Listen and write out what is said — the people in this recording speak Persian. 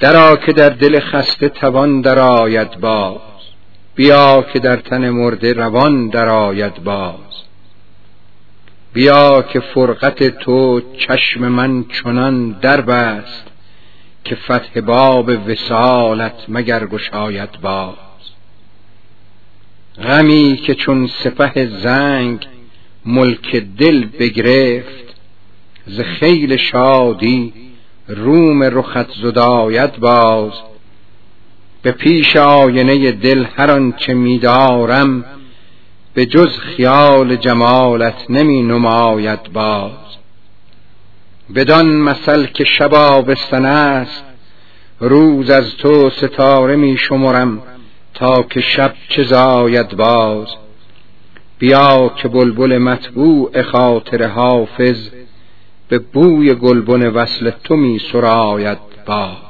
درا که در دل خسته توان درآید باز. بیا که در تن مرده روان درآید باز. بیا که فرقت تو چشم من چنان دربست که فتح باب وسالت مگر گشاید باز. غمی که چون سپه زنگ ملک دل بگرفت ز خیل شادی روم رخت زداید باز. به پیش آینه دل هر آنچه میدارم به جز خیال جمالت نمی نماید باز. بدان مثل که شب آبستن است روز از تو ستاره می شمرم تا که شب چه زاید باز. بیا که بلبل مطبوع خاطر حافظ به بوی گلبن وصل تو می سراید باز.